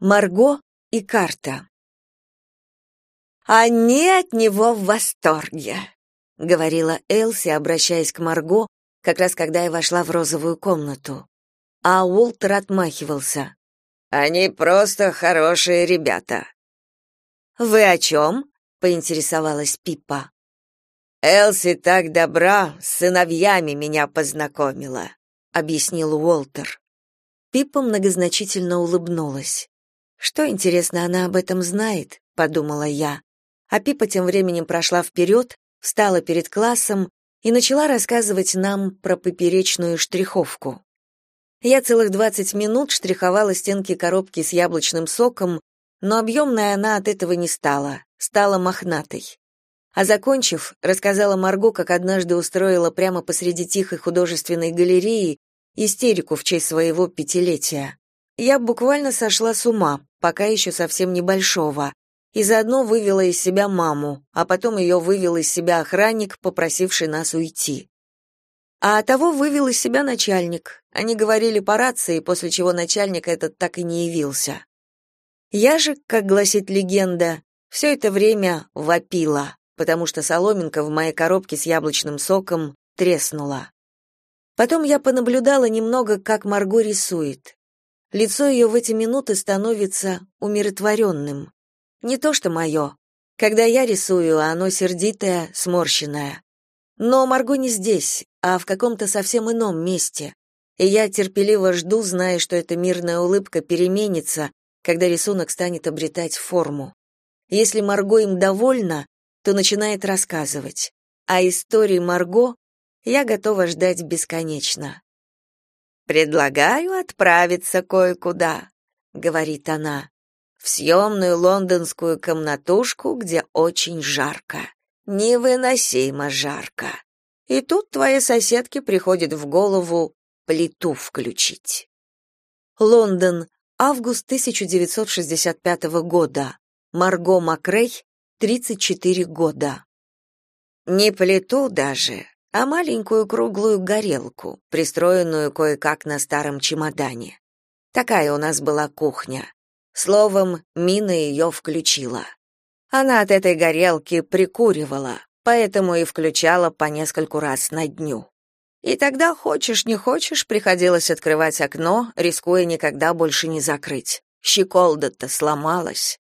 Марго и карта. Они от него в восторге, говорила Элси, обращаясь к Марго, как раз когда я вошла в розовую комнату. А Уолтер отмахивался. Они просто хорошие ребята. Вы о чем?» — поинтересовалась Пиппа. Элси так добра, с сыновьями меня познакомила, объяснил Уолтер. Пиппа многозначительно улыбнулась. Что интересно она об этом знает, подумала я. А Пиппа тем временем прошла вперед, встала перед классом и начала рассказывать нам про поперечную штриховку. Я целых двадцать минут штриховала стенки коробки с яблочным соком, но объемная она от этого не стала, стала мохнатой. А закончив, рассказала Марго, как однажды устроила прямо посреди тихой художественной галереи истерику в честь своего пятилетия. Я буквально сошла с ума, пока еще совсем небольшого, и заодно вывела из себя маму, а потом ее вывел из себя охранник, попросивший нас уйти. А того вывел из себя начальник. Они говорили по рации, после чего начальник этот так и не явился. Я же, как гласит легенда, все это время вопила, потому что соломинка в моей коробке с яблочным соком треснула. Потом я понаблюдала немного, как Марго рисует. Лицо ее в эти минуты становится умиротворенным. Не то что мое. Когда я рисую, оно сердитое, сморщенное. Но Марго не здесь, а в каком-то совсем ином месте. И я терпеливо жду, зная, что эта мирная улыбка переменится, когда рисунок станет обретать форму. Если Марго им довольна, то начинает рассказывать. А истории Марго я готова ждать бесконечно. «Предлагаю отправиться кое-куда», — говорит она, «в съемную лондонскую комнатушку, где очень жарко. Невыносимо жарко. И тут твоей соседке приходит в голову плиту включить. Лондон, август 1965 года. Марго Макрей, 34 года. Не плиту даже, а маленькую круглую горелку, пристроенную кое-как на старом чемодане. Такая у нас была кухня. Словом, Мина ее включила. Она от этой горелки прикуривала, поэтому и включала по нескольку раз на дню. И тогда, хочешь не хочешь, приходилось открывать окно, рискуя никогда больше не закрыть. Щеколда-то сломалась.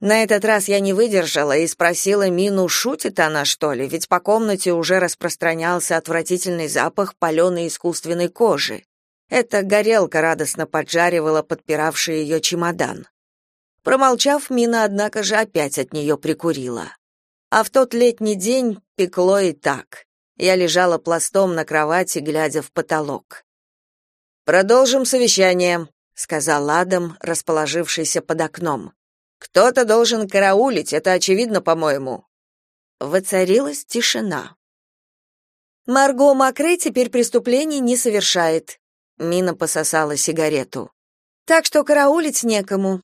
На этот раз я не выдержала и спросила Мину, шутит она, что ли, ведь по комнате уже распространялся отвратительный запах паленой искусственной кожи. Эта горелка радостно поджаривала подпиравший ее чемодан. Промолчав, Мина, однако же, опять от нее прикурила. А в тот летний день пекло и так. Я лежала пластом на кровати, глядя в потолок. «Продолжим совещание», — сказал Адам, расположившийся под окном. «Кто-то должен караулить, это очевидно, по-моему». Воцарилась тишина. «Марго Макрей теперь преступлений не совершает», — Мина пососала сигарету. «Так что караулить некому.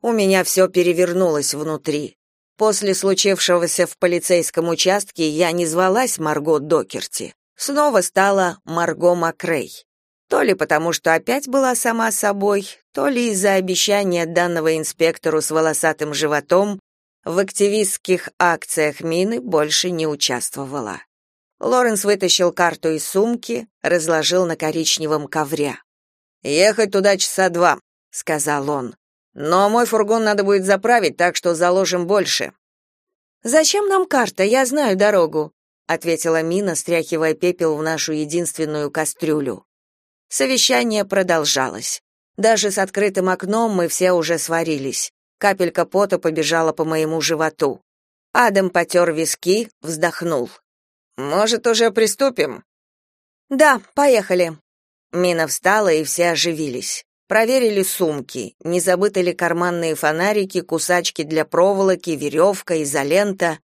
У меня все перевернулось внутри. После случившегося в полицейском участке я не звалась Марго Докерти. Снова стала Марго Макрей. То ли потому, что опять была сама собой, то ли из-за обещания данного инспектору с волосатым животом в активистских акциях мины больше не участвовала. Лоренс вытащил карту из сумки, разложил на коричневом ковре. «Ехать туда часа два», — сказал он. Но мой фургон надо будет заправить, так что заложим больше. Зачем нам карта? Я знаю дорогу, ответила Мина, стряхивая пепел в нашу единственную кастрюлю. Совещание продолжалось. Даже с открытым окном мы все уже сварились. Капелька пота побежала по моему животу. Адам потер виски, вздохнул. Может, уже приступим? Да, поехали. Мина встала, и все оживились. Проверили сумки, не забыты ли карманные фонарики, кусачки для проволоки, веревка, изолента.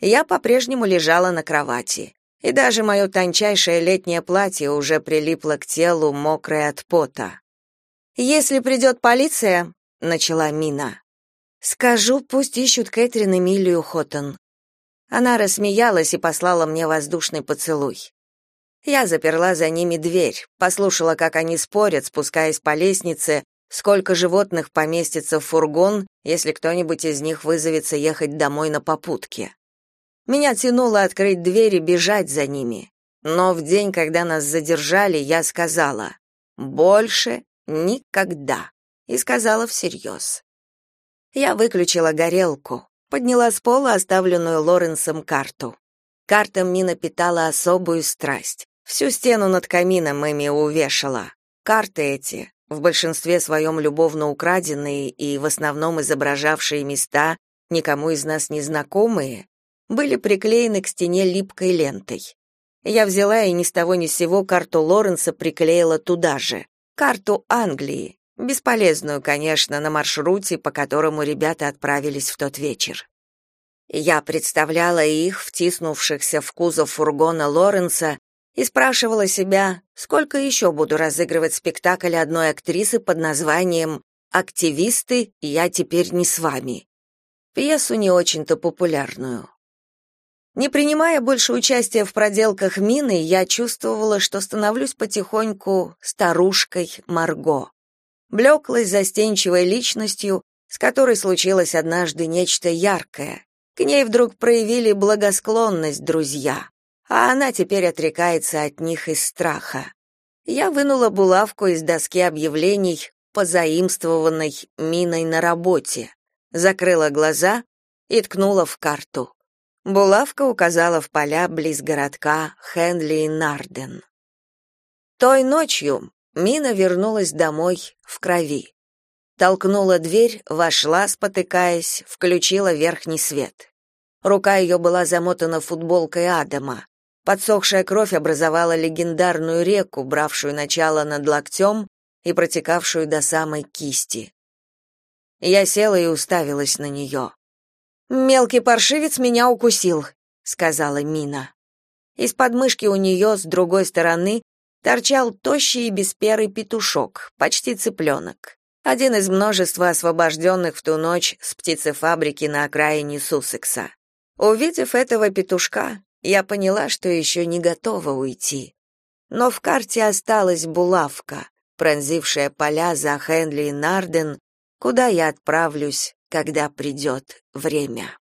Я по-прежнему лежала на кровати. И даже мое тончайшее летнее платье уже прилипло к телу, мокрое от пота. «Если придет полиция», — начала Мина, — «скажу, пусть ищут Кэтрин Эмилию Хоттон». Она рассмеялась и послала мне воздушный поцелуй. Я заперла за ними дверь, послушала, как они спорят, спускаясь по лестнице, сколько животных поместится в фургон, если кто-нибудь из них вызовется ехать домой на попутке. Меня тянуло открыть дверь и бежать за ними. Но в день, когда нас задержали, я сказала «больше никогда» и сказала всерьез. Я выключила горелку, подняла с пола оставленную Лоренсом карту. Карта Мина питала особую страсть. Всю стену над камином Эми увешала. Карты эти, в большинстве своем любовно украденные и в основном изображавшие места, никому из нас не знакомые, были приклеены к стене липкой лентой. Я взяла и ни с того ни с сего карту Лоренса приклеила туда же. Карту Англии, бесполезную, конечно, на маршруте, по которому ребята отправились в тот вечер. Я представляла их, втиснувшихся в кузов фургона Лоренса, и спрашивала себя, сколько еще буду разыгрывать спектакль одной актрисы под названием «Активисты, я теперь не с вами». Пьесу не очень-то популярную. Не принимая больше участия в проделках Мины, я чувствовала, что становлюсь потихоньку старушкой Марго, блеклой, застенчивой личностью, с которой случилось однажды нечто яркое, к ней вдруг проявили благосклонность друзья, а она теперь отрекается от них из страха. Я вынула булавку из доски объявлений, позаимствованной миной на работе, закрыла глаза и ткнула в карту. Булавка указала в поля близ городка Хенли и Нарден. Той ночью Мина вернулась домой в крови. Толкнула дверь, вошла, спотыкаясь, включила верхний свет. Рука ее была замотана футболкой Адама. Подсохшая кровь образовала легендарную реку, бравшую начало над локтем и протекавшую до самой кисти. Я села и уставилась на нее. «Мелкий паршивец меня укусил», — сказала Мина. Из подмышки у нее с другой стороны торчал тощий и бесперый петушок, почти цыпленок. Один из множества освобожденных в ту ночь с птицефабрики на окраине Суссекса. Увидев этого петушка, я поняла, что еще не готова уйти. Но в карте осталась булавка, пронзившая поля за Хенли и Нарден, куда я отправлюсь, когда придет время.